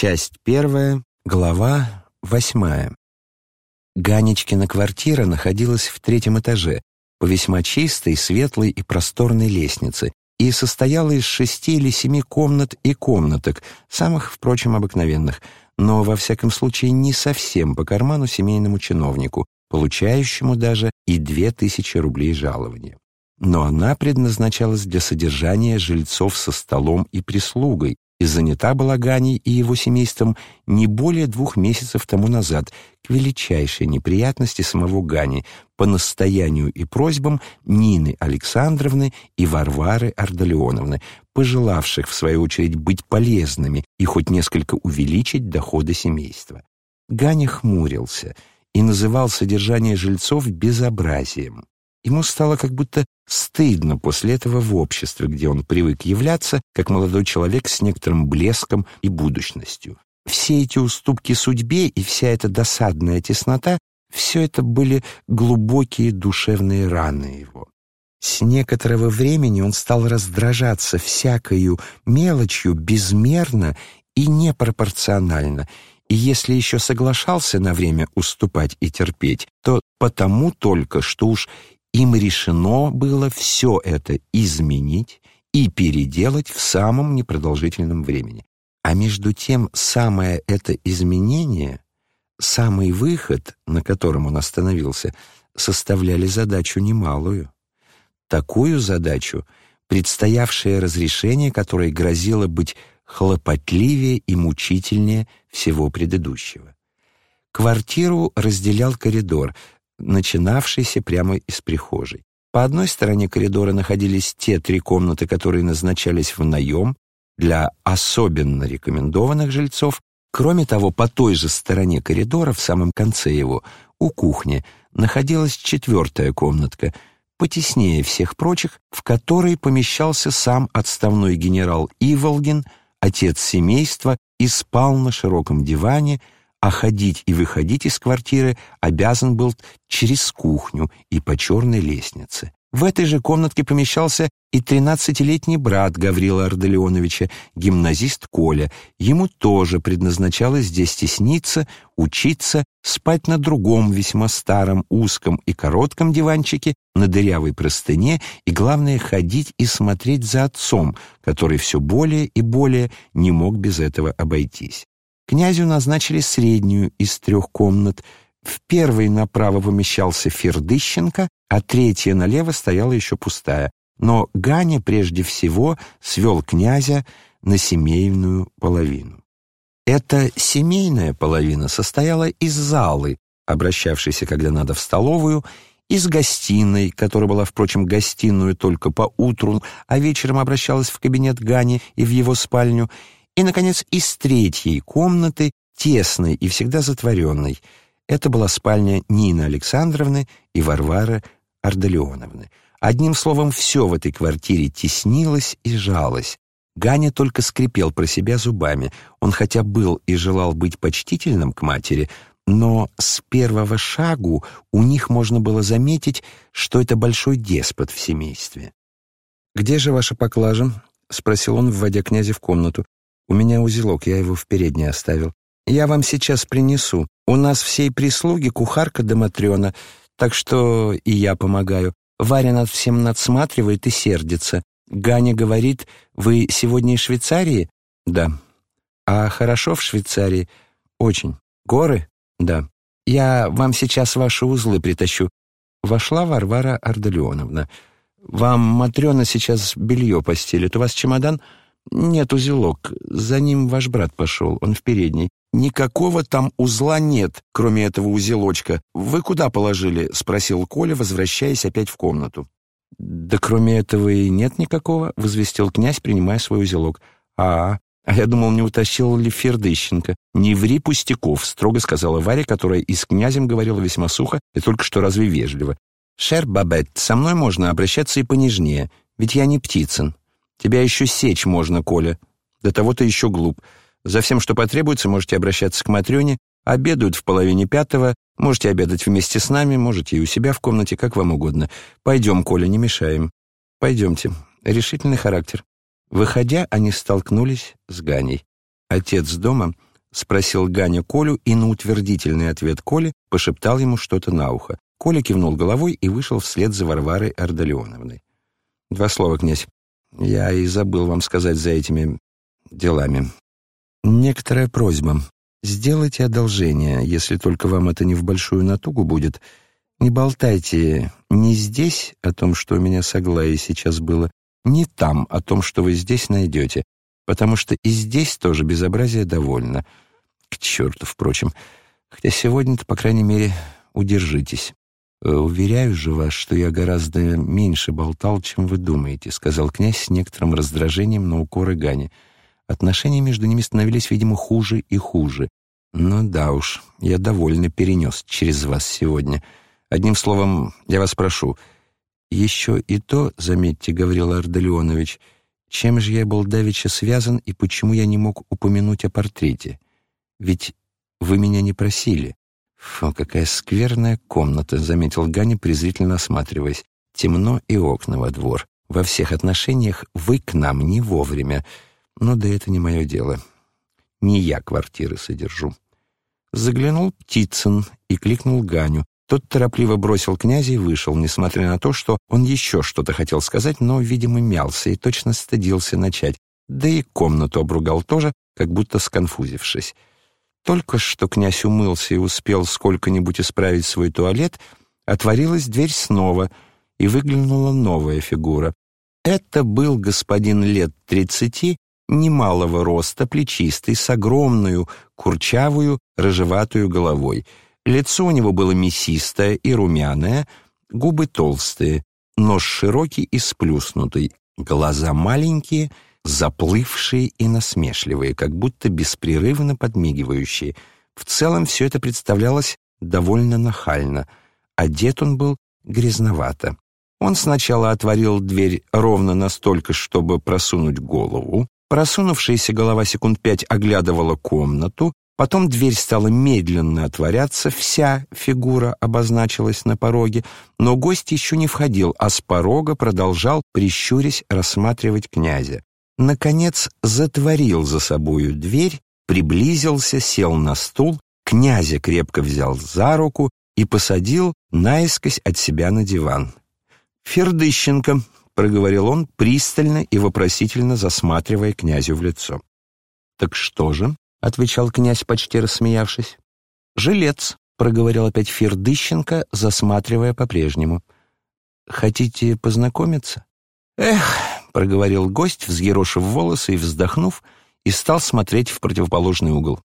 Часть первая, глава восьмая. Ганечкина квартира находилась в третьем этаже, по весьма чистой, светлой и просторной лестнице, и состояла из шести или семи комнат и комнаток, самых, впрочем, обыкновенных, но, во всяком случае, не совсем по карману семейному чиновнику, получающему даже и две тысячи рублей жалования. Но она предназначалась для содержания жильцов со столом и прислугой, и занята была Ганей и его семейством не более двух месяцев тому назад, к величайшей неприятности самого Гани, по настоянию и просьбам Нины Александровны и Варвары Ардалионовны, пожелавших, в свою очередь, быть полезными и хоть несколько увеличить доходы семейства. Ганя хмурился и называл содержание жильцов безобразием. Ему стало как будто стыдно после этого в обществе, где он привык являться, как молодой человек с некоторым блеском и будущностью. Все эти уступки судьбе и вся эта досадная теснота — все это были глубокие душевные раны его. С некоторого времени он стал раздражаться всякою мелочью безмерно и непропорционально, и если еще соглашался на время уступать и терпеть, то потому только, что уж им решено было все это изменить и переделать в самом непродолжительном времени. А между тем самое это изменение, самый выход, на котором он остановился, составляли задачу немалую. Такую задачу, предстоявшее разрешение которой грозило быть хлопотливее и мучительнее всего предыдущего. Квартиру разделял коридор, начинавшийся прямо из прихожей. По одной стороне коридора находились те три комнаты, которые назначались в наем для особенно рекомендованных жильцов. Кроме того, по той же стороне коридора, в самом конце его, у кухни, находилась четвертая комнатка, потеснее всех прочих, в которой помещался сам отставной генерал Иволгин, отец семейства, и спал на широком диване, а ходить и выходить из квартиры обязан был через кухню и по черной лестнице. В этой же комнатке помещался и тринадцатилетний брат Гаврила Ардалионовича, гимназист Коля. Ему тоже предназначалось здесь тесниться, учиться, спать на другом весьма старом, узком и коротком диванчике, на дырявой простыне и, главное, ходить и смотреть за отцом, который все более и более не мог без этого обойтись. Князю назначили среднюю из трех комнат. В первой направо помещался Фердыщенко, а третья налево стояла еще пустая. Но Ганя прежде всего свел князя на семейную половину. Эта семейная половина состояла из залы, обращавшейся, когда надо, в столовую, из гостиной, которая была, впрочем, гостиную только по утру, а вечером обращалась в кабинет Гани и в его спальню, и, наконец, из третьей комнаты, тесной и всегда затворенной. Это была спальня Нины Александровны и Варвары Ардалионовны. Одним словом, все в этой квартире теснилось и жалось. Ганя только скрипел про себя зубами. Он хотя был и желал быть почтительным к матери, но с первого шагу у них можно было заметить, что это большой деспот в семействе. «Где же ваша поклажа?» — спросил он, вводя князя в комнату. У меня узелок, я его в передней оставил. Я вам сейчас принесу. У нас всей прислуги кухарка да матрена, так что и я помогаю. Варя над всем надсматривает и сердится. Ганя говорит, вы сегодня из Швейцарии? Да. А хорошо в Швейцарии? Очень. Горы? Да. Я вам сейчас ваши узлы притащу. Вошла Варвара Ардалионовна. Вам Матрена сейчас белье постелит. У вас чемодан? «Нет, узелок. За ним ваш брат пошел. Он в передней». «Никакого там узла нет, кроме этого узелочка. Вы куда положили?» — спросил Коля, возвращаясь опять в комнату. «Да кроме этого и нет никакого», — возвестил князь, принимая свой узелок. «А, а я думал, не утащил ли Фердыщенко. «Не ври пустяков», — строго сказала Варя, которая и с князем говорила весьма сухо и только что разве вежливо. «Шер Бабет, со мной можно обращаться и понежнее, ведь я не Птицын». Тебя еще сечь можно, Коля. До того ты еще глуп. За всем, что потребуется, можете обращаться к Матрёне. Обедают в половине пятого. Можете обедать вместе с нами, можете и у себя в комнате, как вам угодно. Пойдем, Коля, не мешаем. Пойдемте. Решительный характер. Выходя, они столкнулись с Ганей. Отец дома — спросил Ганя Колю и на утвердительный ответ Коли пошептал ему что-то на ухо. Коля кивнул головой и вышел вслед за Варварой Ардалионовной. «Два слова, князь. Я и забыл вам сказать за этими делами. Некоторая просьба. Сделайте одолжение, если только вам это не в большую натугу будет. Не болтайте ни здесь о том, что у меня с Аглаей сейчас было, ни там о том, что вы здесь найдете, потому что и здесь тоже безобразие довольно. К черту, впрочем. Хотя сегодня-то, по крайней мере, удержитесь. Э, «Уверяю же вас, что я гораздо меньше болтал, чем вы думаете», сказал князь с некоторым раздражением на укоры Гане. Отношения между ними становились, видимо, хуже и хуже. «Ну да уж, я довольно перенес через вас сегодня. Одним словом, я вас прошу, еще и то, заметьте, Гаврил Ардалионович, чем же я был давеча связан и почему я не мог упомянуть о портрете? Ведь вы меня не просили». «Фу, какая скверная комната», — заметил Ганя, презрительно осматриваясь. «Темно и окна во двор. Во всех отношениях вы к нам не вовремя. Но да это не мое дело. Не я квартиры содержу. Заглянул Птицын и кликнул Ганю. Тот торопливо бросил князя и вышел, несмотря на то, что он еще что-то хотел сказать, но, видимо, мялся и точно стыдился начать. Да и комнату обругал тоже, как будто сконфузившись. Только что князь умылся и успел сколько-нибудь исправить свой туалет, отворилась дверь снова, и выглянула новая фигура. Это был господин лет тридцати немалого роста, плечистый, с огромную, курчавую, рыжеватую головой. Лицо у него было мясистое и румяное, губы толстые, нос широкий и сплюснутый, глаза маленькие, заплывшие и насмешливые, как будто беспрерывно подмигивающие. В целом все это представлялось довольно нахально. Одет он был грязновато. Он сначала отворил дверь ровно настолько, чтобы просунуть голову, Просунувшаяся голова секунд пять оглядывала комнату, потом дверь стала медленно отворяться, вся фигура обозначилась на пороге, но гость еще не входил, а с порога продолжал, прищурясь, рассматривать князя. Наконец затворил за собою дверь, приблизился, сел на стул, князя крепко взял за руку и посадил наискось от себя на диван. «Фердыщенко», проговорил он, пристально и вопросительно засматривая князю в лицо. «Так что же?» — отвечал князь, почти рассмеявшись. «Жилец», — проговорил опять Фердыщенко, засматривая по-прежнему. «Хотите познакомиться?» «Эх», — проговорил гость, взъерошив волосы и вздохнув, и стал смотреть в противоположный угол.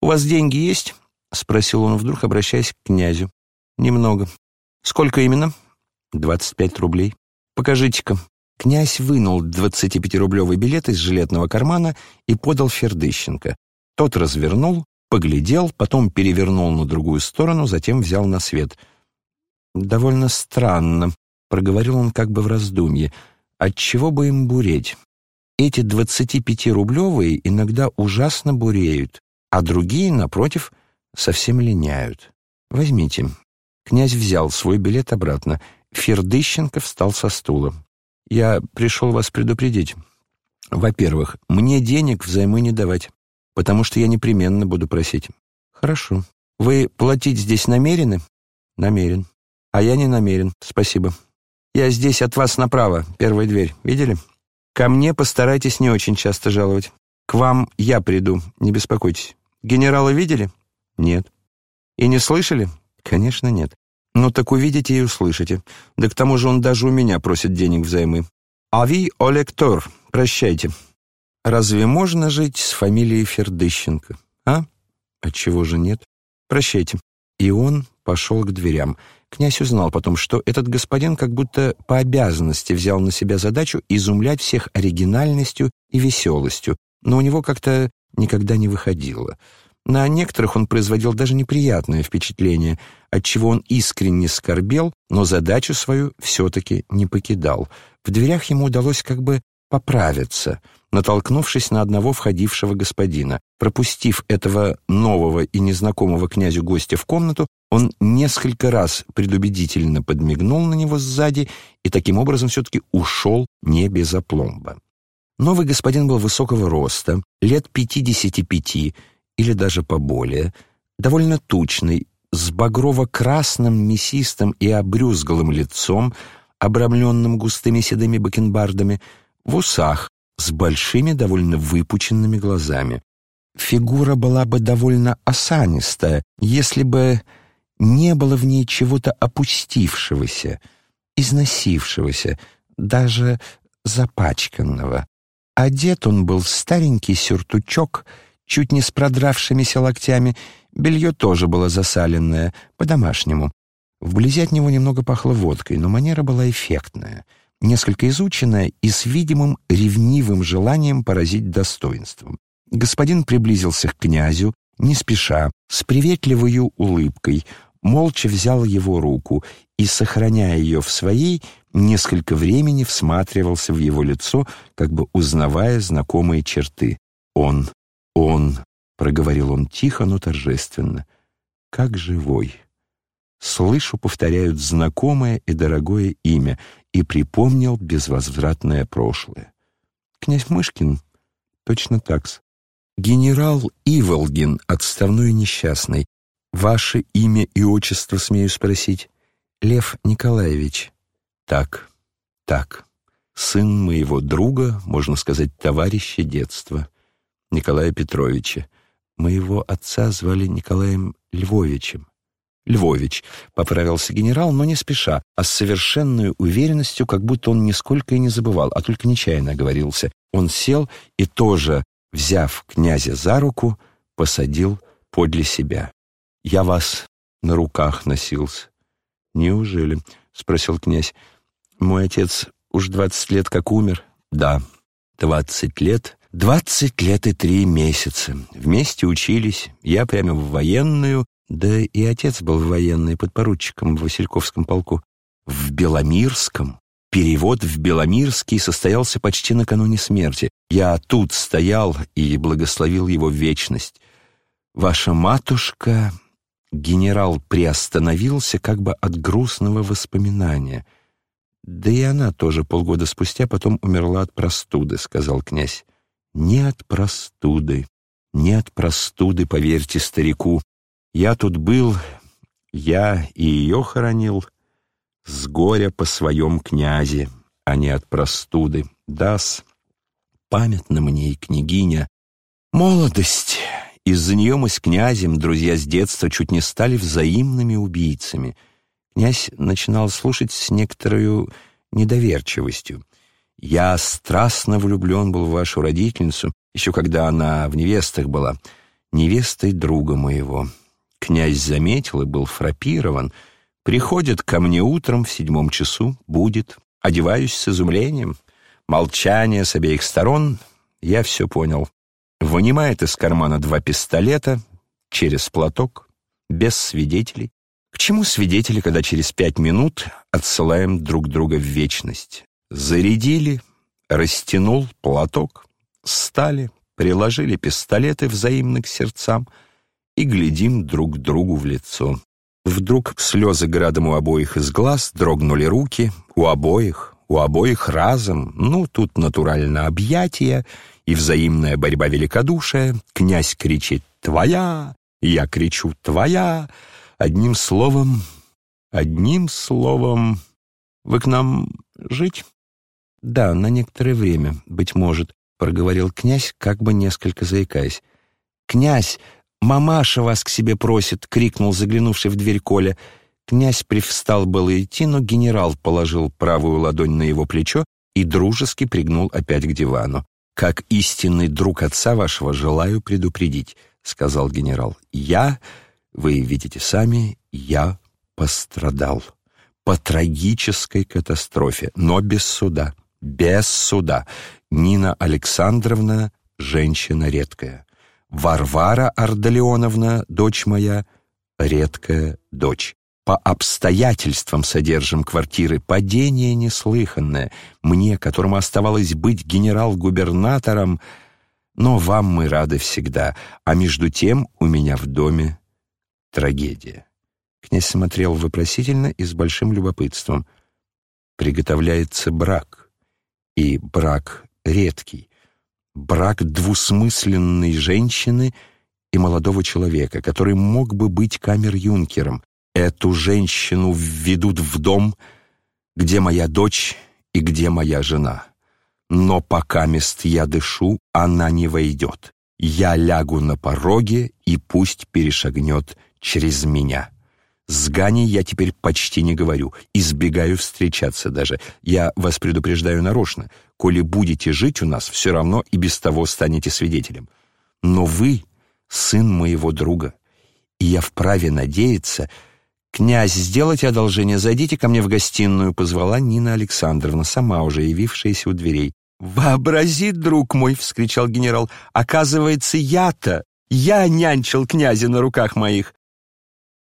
«У вас деньги есть?» — спросил он вдруг, обращаясь к князю. «Немного». «Сколько именно?» «Двадцать пять рублей». «Покажите-ка». Князь вынул 25-рублевый билет из жилетного кармана и подал Фердыщенко. Тот развернул, поглядел, потом перевернул на другую сторону, затем взял на свет. «Довольно странно», — проговорил он как бы в раздумье. «Отчего бы им буреть? Эти 25-рублевые иногда ужасно буреют, а другие, напротив, совсем линяют. Возьмите». Князь взял свой билет обратно. Фердыщенко встал со стула. «Я пришел вас предупредить. Во-первых, мне денег взаймы не давать, потому что я непременно буду просить». «Хорошо. Вы платить здесь намерены?» «Намерен. А я не намерен. Спасибо. Я здесь от вас направо, первая дверь. Видели? Ко мне постарайтесь не очень часто жаловать. К вам я приду, не беспокойтесь. Генерала видели? Нет. И не слышали? Конечно, нет. «Ну так увидите и услышите. Да к тому же он даже у меня просит денег взаймы. Ави Олектор, прощайте. Разве можно жить с фамилией Фердыщенко, а? Отчего же нет? Прощайте». И он пошел к дверям. Князь узнал потом, что этот господин как будто по обязанности взял на себя задачу изумлять всех оригинальностью и веселостью, но у него как-то никогда не выходило. На некоторых он производил даже неприятное впечатление, отчего он искренне скорбел, но задачу свою все-таки не покидал. В дверях ему удалось как бы поправиться, натолкнувшись на одного входившего господина. Пропустив этого нового и незнакомого князю гостя в комнату, он несколько раз предубедительно подмигнул на него сзади и таким образом все-таки ушел не без опломба. Новый господин был высокого роста, лет пятидесяти пяти, или даже поболее, довольно тучный, с багрово-красным, мясистым и обрюзглым лицом, обрамленным густыми седыми бакенбардами, в усах, с большими, довольно выпученными глазами. Фигура была бы довольно осанистая, если бы не было в ней чего-то опустившегося, износившегося, даже запачканного. Одет он был в старенький сюртучок, чуть не с продравшимися локтями, белье тоже было засаленное, по-домашнему. Вблизи от него немного пахло водкой, но манера была эффектная, несколько изученная и с видимым ревнивым желанием поразить достоинством. Господин приблизился к князю, не спеша, с приветливой улыбкой, молча взял его руку и, сохраняя ее в своей, несколько времени всматривался в его лицо, как бы узнавая знакомые черты. «Он, он», — проговорил он тихо, но торжественно, — «как живой». Слышу, повторяют знакомое и дорогое имя, и припомнил безвозвратное прошлое. Князь Мышкин точно так-с. Генерал Иволгин, отставной несчастный. Ваше имя и отчество, смею спросить? Лев Николаевич. Так, так. Сын моего друга, можно сказать, товарища детства, Николая Петровича. Моего отца звали Николаем Львовичем. Львович, поправился генерал, но не спеша, а с совершенной уверенностью, как будто он нисколько и не забывал, а только нечаянно оговорился. Он сел и тоже взяв князя за руку, посадил подле себя. «Я вас на руках носился». «Неужели?» — спросил князь. «Мой отец уж двадцать лет как умер?» «Да, двадцать лет. Двадцать лет и три месяца. Вместе учились. Я прямо в военную, да и отец был военный, подпоручиком в Васильковском полку. В Беломирском. Перевод в Беломирский состоялся почти накануне смерти. Я тут стоял и благословил его вечность. Ваша матушка...» Генерал приостановился как бы от грустного воспоминания. «Да и она тоже полгода спустя потом умерла от простуды», — сказал князь. «Не от простуды, не от простуды, поверьте старику. Я тут был, я и ее хоронил, с горя по своем князе, а не от простуды. Дас, памятна мне и княгиня. Молодость. Из-за нее мы с князем, друзья с детства, чуть не стали взаимными убийцами. Князь начинал слушать с некоторой недоверчивостью. «Я страстно влюблен был в вашу родительницу, еще когда она в невестах была, невестой друга моего». Князь заметил и был фрапирован — Приходит ко мне утром в седьмом часу, будет. Одеваюсь с изумлением. Молчание с обеих сторон. Я все понял. Вынимает из кармана два пистолета через платок, без свидетелей. К чему свидетели, когда через пять минут отсылаем друг друга в вечность? Зарядили, растянул платок, стали, приложили пистолеты взаимно к сердцам и глядим друг другу в лицо. Вдруг слезы градом у обоих из глаз, дрогнули руки, у обоих, у обоих разом, ну, тут натурально объятия и взаимная борьба великодушия. Князь кричит «Твоя!», я кричу «Твоя!». Одним словом, одним словом, вы к нам жить? Да, на некоторое время, быть может, проговорил князь, как бы несколько заикаясь. «Князь, «Мамаша вас к себе просит!» — крикнул заглянувший в дверь Коля. Князь привстал было идти, но генерал положил правую ладонь на его плечо и дружески пригнул опять к дивану. «Как истинный друг отца вашего желаю предупредить», — сказал генерал. «Я, вы видите сами, я пострадал. По трагической катастрофе, но без суда. Без суда. Нина Александровна — женщина редкая. Варвара Ардалионовна, дочь моя, редкая дочь. По обстоятельствам содержим квартиры. Падение неслыханное. Мне, которому оставалось быть генерал-губернатором, но вам мы рады всегда. А между тем у меня в доме трагедия. Князь смотрел вопросительно и с большим любопытством. Приготовляется брак. И брак редкий брак двусмысленной женщины и молодого человека, который мог бы быть камер-юнкером. Эту женщину введут в дом, где моя дочь и где моя жена. Но пока мест я дышу, она не войдет. Я лягу на пороге, и пусть перешагнет через меня. С Ганей я теперь почти не говорю, избегаю встречаться даже. Я вас предупреждаю нарочно. Коли будете жить у нас, все равно и без того станете свидетелем. Но вы — сын моего друга, и я вправе надеяться... «Князь, сделайте одолжение, зайдите ко мне в гостиную», — позвала Нина Александровна, сама уже явившаяся у дверей. «Вообрази, друг мой!» — вскричал генерал. «Оказывается, я-то, я нянчил князя на руках моих.